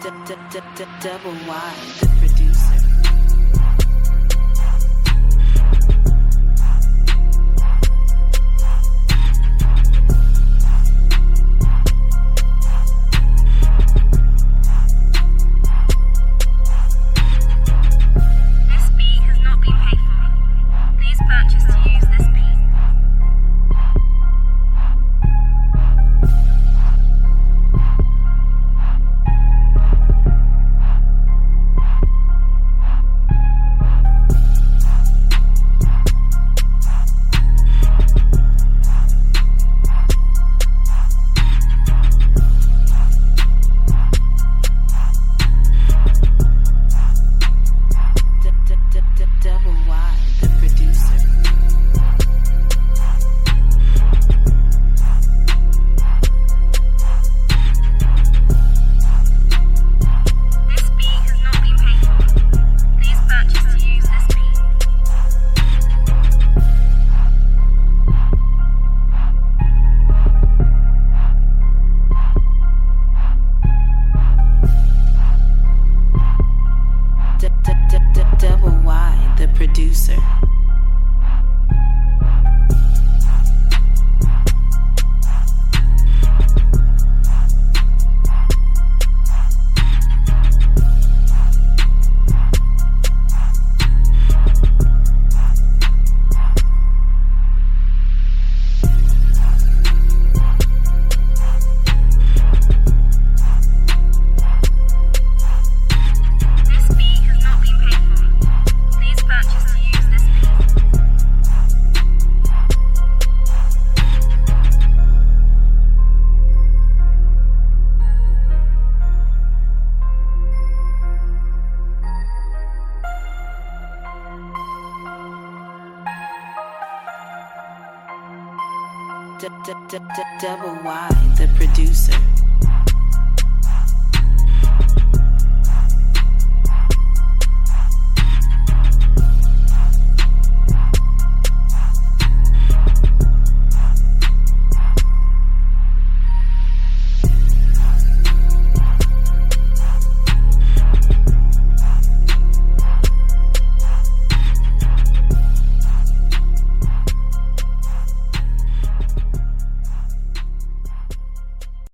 Double Y, producer. Double Y, the producer.